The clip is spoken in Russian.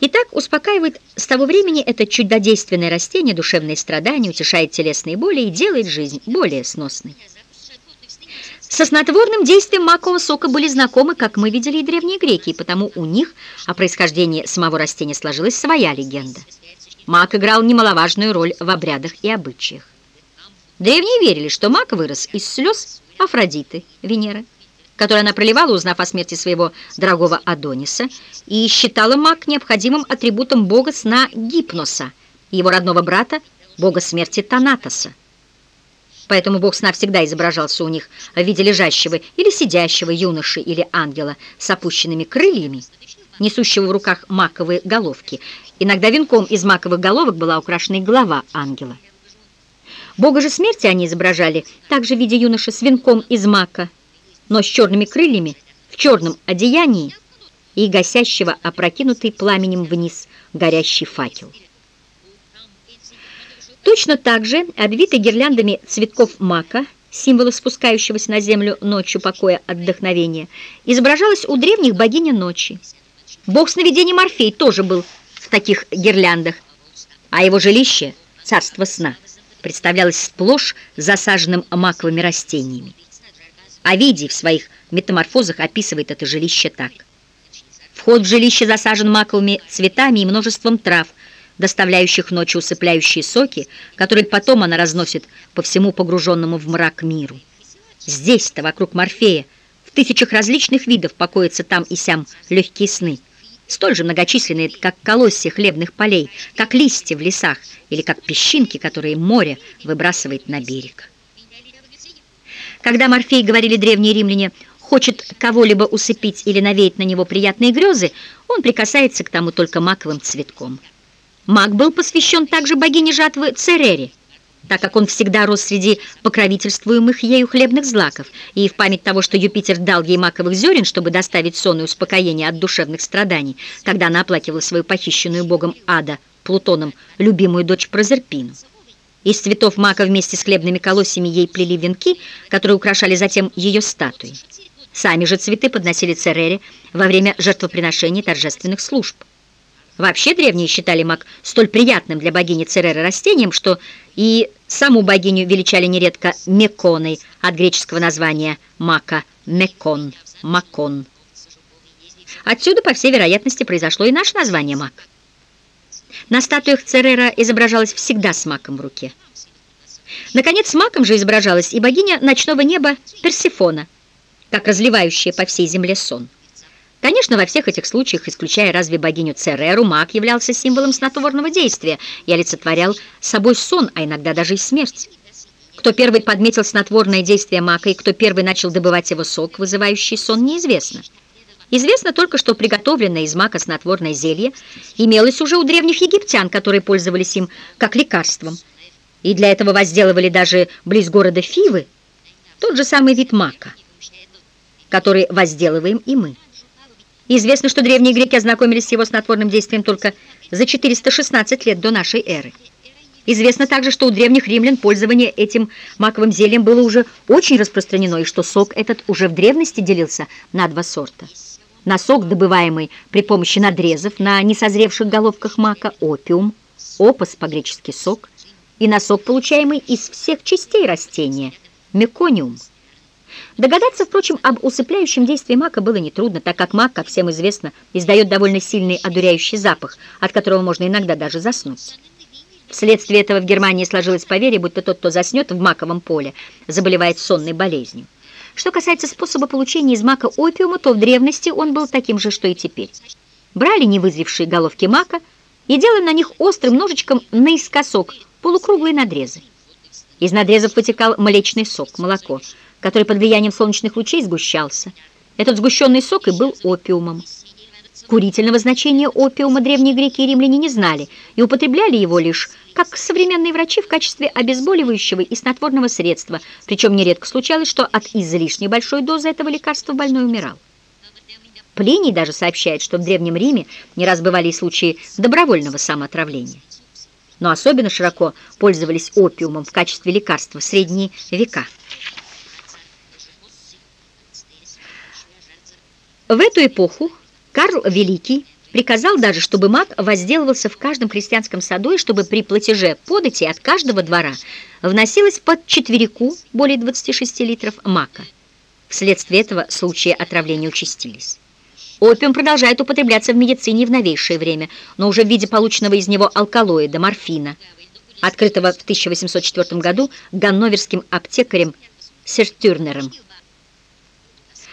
Итак, успокаивает с того времени это чудодейственное растение душевные страдания, утешает телесные боли и делает жизнь более сносной. Со снотворным действием макового сока были знакомы, как мы видели, и древние греки, и потому у них о происхождении самого растения сложилась своя легенда. Мак играл немаловажную роль в обрядах и обычаях. Древние верили, что мак вырос из слез Афродиты, Венеры, которую она проливала, узнав о смерти своего дорогого Адониса, и считала маг необходимым атрибутом бога сна Гипноса и его родного брата, бога смерти Танатоса. Поэтому бог сна всегда изображался у них в виде лежащего или сидящего юноши или ангела с опущенными крыльями, несущего в руках маковые головки. Иногда венком из маковых головок была украшена голова ангела. Бога же смерти они изображали также в виде юноши с венком из мака, но с черными крыльями, в черном одеянии и гасящего опрокинутый пламенем вниз горящий факел. Точно так же, обвитый гирляндами цветков мака, символа спускающегося на землю ночью покоя отдохновения, изображалась у древних богиня ночи. Бог сновидений Морфей тоже был в таких гирляндах, а его жилище, царство сна, представлялось сплошь засаженным маковыми растениями. Овидий в своих метаморфозах описывает это жилище так. Вход в жилище засажен маковыми цветами и множеством трав, доставляющих ночью усыпляющие соки, которые потом она разносит по всему погруженному в мрак миру. Здесь-то, вокруг Морфея, в тысячах различных видов покоятся там и сям легкие сны, столь же многочисленные, как колосья хлебных полей, как листья в лесах или как песчинки, которые море выбрасывает на берег. Когда Морфей, говорили древние римляне, хочет кого-либо усыпить или навеять на него приятные грезы, он прикасается к тому только маковым цветком. Мак был посвящен также богине жатвы Церере, так как он всегда рос среди покровительствуемых ею хлебных злаков, и в память того, что Юпитер дал ей маковых зерен, чтобы доставить сон и успокоение от душевных страданий, когда она оплакивала свою похищенную богом ада, Плутоном, любимую дочь Прозерпину. Из цветов мака вместе с хлебными колосьями ей плели венки, которые украшали затем ее статуи. Сами же цветы подносили Церере во время жертвоприношений торжественных служб. Вообще древние считали мак столь приятным для богини Цереры растением, что и саму богиню величали нередко Меконой от греческого названия мака Мекон, Макон. Отсюда, по всей вероятности, произошло и наше название мак. На статуях Церера изображалась всегда с маком в руке. Наконец, с маком же изображалась и богиня ночного неба Персифона, как разливающая по всей земле сон. Конечно, во всех этих случаях, исключая разве богиню Цереру, маг являлся символом снотворного действия и олицетворял собой сон, а иногда даже и смерть. Кто первый подметил снотворное действие мака и кто первый начал добывать его сок, вызывающий сон, неизвестно. Известно только, что приготовленное из мака снотворное зелье имелось уже у древних египтян, которые пользовались им как лекарством. И для этого возделывали даже близ города Фивы тот же самый вид мака, который возделываем и мы. Известно, что древние греки ознакомились с его снотворным действием только за 416 лет до нашей эры. Известно также, что у древних римлян пользование этим маковым зельем было уже очень распространено, и что сок этот уже в древности делился на два сорта на сок, добываемый при помощи надрезов на несозревших головках мака, опиум, опас по-гречески сок, и на сок, получаемый из всех частей растения, мекониум. Догадаться, впрочем, об усыпляющем действии мака было нетрудно, так как мак, как всем известно, издает довольно сильный одуряющий запах, от которого можно иногда даже заснуть. Вследствие этого в Германии сложилось поверье, будто тот, кто заснет в маковом поле, заболевает сонной болезнью. Что касается способа получения из мака опиума, то в древности он был таким же, что и теперь. Брали невызревшие головки мака и делали на них острым ножичком наискосок полукруглые надрезы. Из надрезов вытекал млечный сок, молоко, который под влиянием солнечных лучей сгущался. Этот сгущенный сок и был опиумом. Курительного значения опиума древние греки и римляне не знали и употребляли его лишь как современные врачи в качестве обезболивающего и снотворного средства, причем нередко случалось, что от излишней большой дозы этого лекарства больной умирал. Плиний даже сообщает, что в Древнем Риме не раз бывали и случаи добровольного самоотравления. Но особенно широко пользовались опиумом в качестве лекарства в средние века. В эту эпоху Карл Великий приказал даже, чтобы маг возделывался в каждом крестьянском саду и чтобы при платеже подати от каждого двора вносилось под четверику более 26 литров мака. Вследствие этого случаи отравления участились. Опиум продолжает употребляться в медицине в новейшее время, но уже в виде полученного из него алкалоида, морфина, открытого в 1804 году ганноверским аптекарем Сертюрнером.